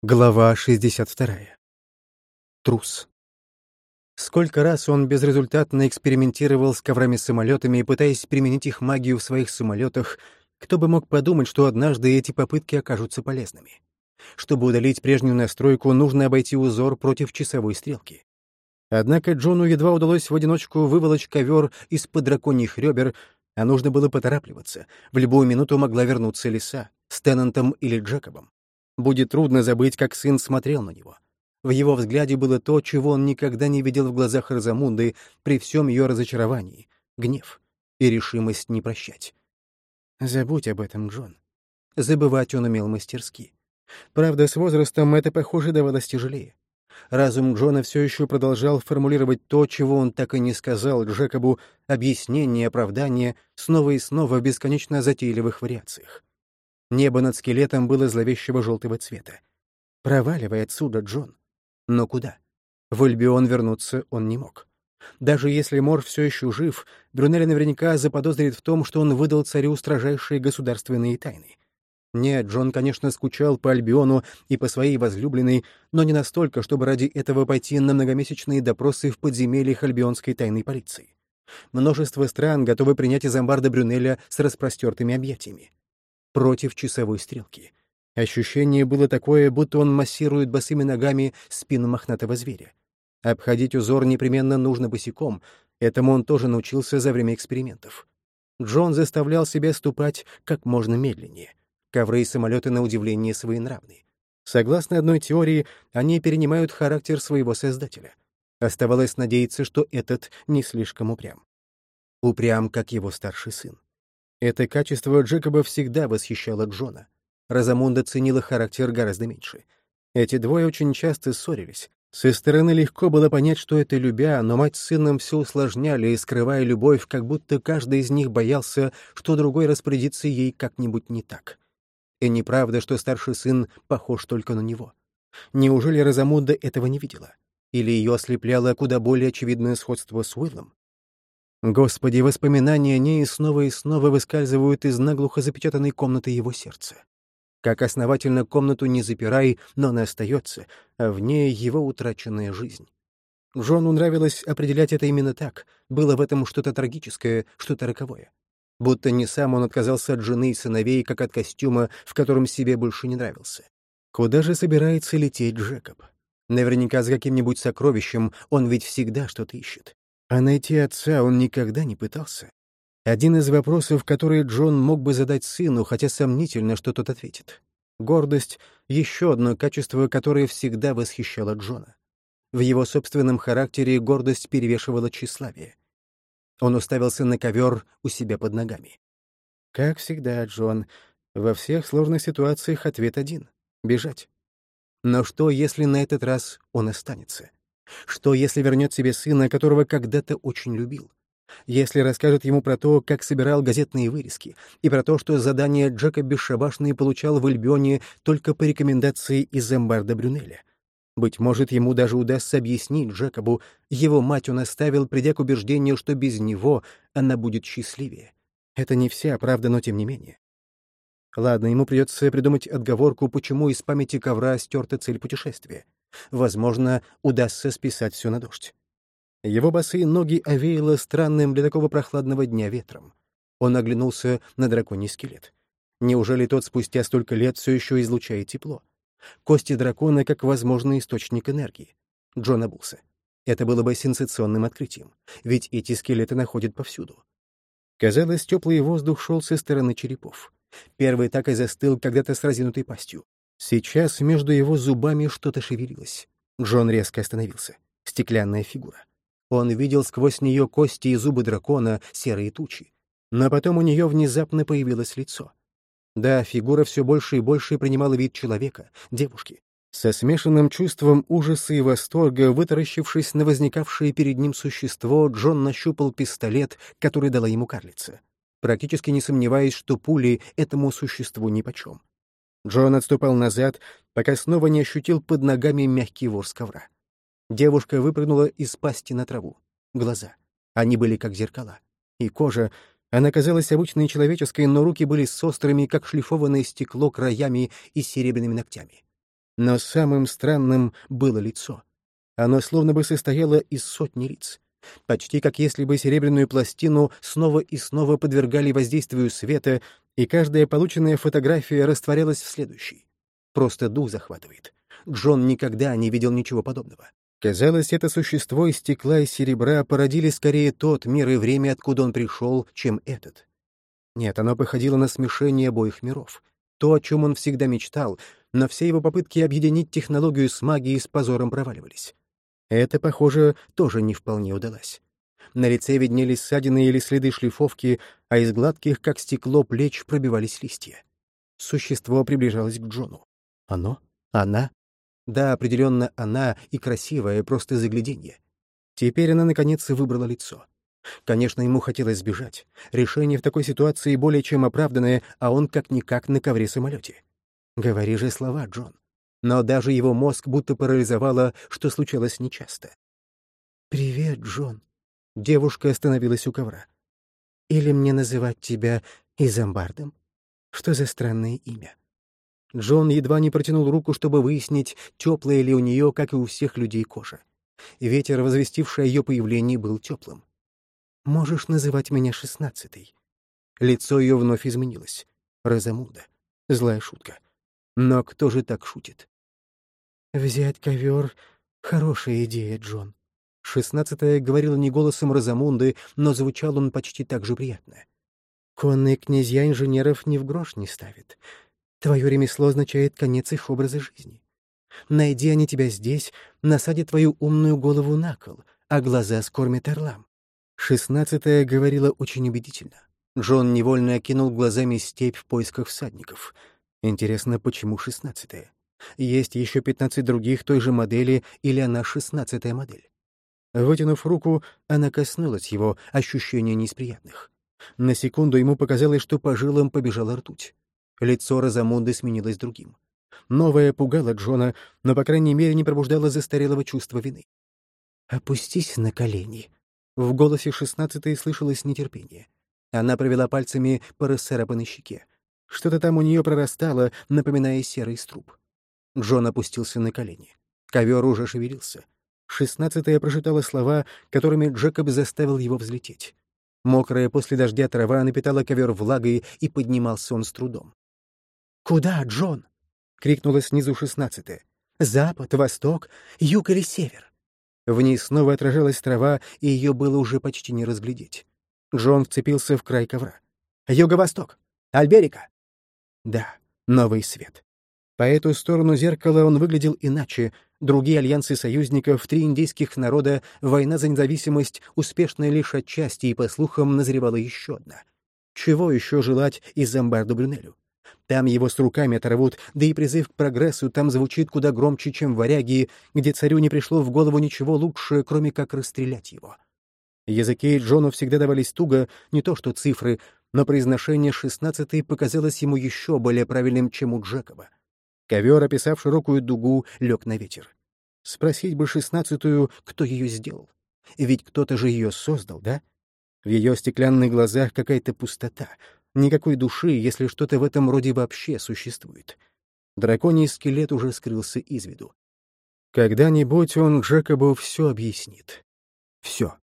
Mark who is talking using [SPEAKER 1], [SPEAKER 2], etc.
[SPEAKER 1] Глава 62. Трус. Сколько раз он безрезультатно экспериментировал с коврами-самолетами, пытаясь применить их магию в своих самолетах, кто бы мог подумать, что однажды эти попытки окажутся полезными. Чтобы удалить прежнюю настройку, нужно обойти узор против часовой стрелки. Однако Джону едва удалось в одиночку выволочь ковер из-под драконьих ребер, а нужно было поторапливаться. В любую минуту могла вернуться лиса с или Джекобом. Будет трудно забыть, как сын смотрел на него. В его взгляде было то, чего он никогда не видел в глазах Розамунды при всем ее разочаровании — гнев и решимость не прощать. Забудь об этом, Джон. Забывать он умел мастерски. Правда, с возрастом это, похоже, давалось тяжелее. Разум Джона все еще продолжал формулировать то, чего он так и не сказал Джекобу, объяснение, оправдание, снова и снова в бесконечно затейливых вариациях. Небо над скелетом было зловещего желтого цвета. Проваливай отсюда, Джон. Но куда? В Альбион вернуться он не мог. Даже если Мор все еще жив, Брюнелли наверняка заподозрит в том, что он выдал царю строжайшие государственные тайны. Нет, Джон, конечно, скучал по Альбиону и по своей возлюбленной, но не настолько, чтобы ради этого пойти на многомесячные допросы в подземельях альбионской тайной полиции. Множество стран готовы принять из амбарда Брюнеля с распростертыми объятиями против часовой стрелки. Ощущение было такое, будто он массирует босыми ногами спину мохнатого зверя. Обходить узор непременно нужно босиком, этому он тоже научился за время экспериментов. Джон заставлял себя ступать как можно медленнее. Ковры и самолеты, на удивление, своенравны. Согласно одной теории, они перенимают характер своего создателя. Оставалось надеяться, что этот не слишком упрям. Упрям, как его старший сын. Это качество Джекоба всегда восхищало Джона. Розамунда ценила характер гораздо меньше. Эти двое очень часто ссорились. Со стороны легко было понять, что это любя, но мать с сыном все усложняли, скрывая любовь, как будто каждый из них боялся, что другой распорядится ей как-нибудь не так. И неправда, что старший сын похож только на него. Неужели Розамунда этого не видела? Или ее ослепляло куда более очевидное сходство с Уиллом? Господи, воспоминания о ней снова и снова выскальзывают из наглухо запечатанной комнаты его сердца. Как основательно комнату не запирай, но она остается, а в ней его утраченная жизнь. Джону нравилось определять это именно так. Было в этом что-то трагическое, что-то роковое. Будто не сам он отказался от жены и сыновей, как от костюма, в котором себе больше не нравился. Куда же собирается лететь Джекоб? Наверняка за каким-нибудь сокровищем он ведь всегда что-то ищет. А найти отца он никогда не пытался. Один из вопросов, которые Джон мог бы задать сыну, хотя сомнительно, что тот ответит. Гордость — еще одно качество, которое всегда восхищало Джона. В его собственном характере гордость перевешивала тщеславие. Он уставился на ковер у себя под ногами. Как всегда, Джон, во всех сложных ситуациях ответ один — бежать. Но что, если на этот раз он останется? Что, если вернет себе сына, которого когда-то очень любил? Если расскажет ему про то, как собирал газетные вырезки, и про то, что задание Джека Бесшабашный получал в Альбионе только по рекомендации из Эмбарда Брюнеля. Быть может, ему даже удастся объяснить Джекобу, его мать он оставил, придя к убеждению, что без него она будет счастливее. Это не вся правда, но тем не менее. Ладно, ему придется придумать отговорку, почему из памяти ковра стерта цель путешествия. Возможно, удастся списать все на дождь. Его босые ноги овеяло странным для такого прохладного дня ветром. Он оглянулся на драконий скелет. Неужели тот спустя столько лет все еще излучает тепло? Кости дракона как возможный источник энергии. Джон обулся. Это было бы сенсационным открытием, ведь эти скелеты находят повсюду. Казалось, теплый воздух шел со стороны черепов. Первый так и застыл когда-то с разинутой пастью. Сейчас между его зубами что-то шевелилось. Джон резко остановился. Стеклянная фигура. Он видел сквозь нее кости и зубы дракона, серые тучи. Но потом у нее внезапно появилось лицо. Да, фигура все больше и больше принимала вид человека, девушки. Со смешанным чувством ужаса и восторга, вытаращившись на возникавшее перед ним существо, Джон нащупал пистолет, который дала ему карлица, практически не сомневаясь, что пули этому существу нипочем. Джон отступал назад, пока снова не ощутил под ногами мягкий ворс ковра. Девушка выпрыгнула из пасти на траву. Глаза. Они были как зеркала. И кожа. Она казалась обычной человеческой, но руки были с острыми, как шлифованное стекло, краями и серебряными ногтями. Но самым странным было лицо. Оно словно бы состояло из сотни лиц. Почти как если бы серебряную пластину снова и снова подвергали воздействию света, и каждая полученная фотография растворялась в следующей. Просто дух захватывает. Джон никогда не видел ничего подобного. Казалось, это существо из стекла и серебра породили скорее тот мир и время, откуда он пришел, чем этот. Нет, оно походило на смешение обоих миров. То, о чем он всегда мечтал, но все его попытки объединить технологию с магией с позором проваливались. Это, похоже, тоже не вполне удалось. На лице виднелись ссадины или следы шлифовки, а из гладких, как стекло, плеч пробивались листья. Существо приближалось к Джону. Оно? Она? Да, определенно она и красивая, просто загляденье. Теперь она, наконец, выбрала лицо. Конечно, ему хотелось сбежать. Решение в такой ситуации более чем оправданное, а он как-никак на ковре-самолете. Говори же слова, Джон. Но даже его мозг будто парализовало, что случалось нечасто. «Привет, Джон». Девушка остановилась у ковра. «Или мне называть тебя Изамбардом? Что за странное имя?» Джон едва не протянул руку, чтобы выяснить, теплая ли у нее, как и у всех людей, кожа. Ветер, возвестивший о ее появлении, был теплым. «Можешь называть меня шестнадцатой». Лицо ее вновь изменилось. Розамунда. Злая шутка. Но кто же так шутит? «Взять ковер — хорошая идея, Джон». Шестнадцатая говорила не голосом Розамунды, но звучал он почти так же приятно. «Конные князья инженеров ни в грош не ставят. Твое ремесло означает конец их образа жизни. Найди они тебя здесь, насадят твою умную голову на кол, а глаза скормят орлам. Шестнадцатая говорила очень убедительно. Джон невольно окинул глазами степь в поисках всадников. Интересно, почему шестнадцатая? Есть еще пятнадцать других той же модели, или она шестнадцатая модель? Вытянув руку, она коснулась его, ощущения не. На секунду ему показалось, что по жилам побежала ртуть. Лицо Розамунды сменилось другим. Новое пугало Джона, но, по крайней мере, не пробуждало застарелого чувства вины. «Опустись на колени». В голосе шестнадцатой слышалось нетерпение. Она провела пальцами по расцарапанной щеке. Что-то там у нее прорастало, напоминая серый струп. Джон опустился на колени. Ковер уже шевелился. Шестнадцатая прочитала слова, которыми Джекоб заставил его взлететь. Мокрая после дождя трава напитала ковер влагой, и поднимался он с трудом. «Куда, Джон?» — крикнула снизу шестнадцатая. «Запад, восток, юг или север?» В ней снова отражалась трава, и ее было уже почти не разглядеть. Джон вцепился в край ковра. «Юго-восток! Альберика!» Да, новый свет. По эту сторону зеркала он выглядел иначе. Другие альянсы союзников, три индейских народа, война за независимость успешная лишь отчасти, и, по слухам, назревала еще одна. Чего еще желать из Замбарду Брюнелю? Там его с руками оторвут, да и призыв к прогрессу там звучит куда громче, чем варяги, где царю не пришло в голову ничего лучше, кроме как расстрелять его. Языки Джону всегда давались туго, не то что цифры, но произношение шестнадцатой показалось ему еще более правильным, чем у Джекова. Ковер, описав широкую дугу, лег на ветер. Спросить бы шестнадцатую, кто ее сделал. Ведь кто-то же ее создал, да? В ее стеклянных глазах какая-то пустота — Никакой души, если что-то в этом роде вообще существует. Драконий скелет уже скрылся из виду. Когда-нибудь он Джекобу все объяснит. Все.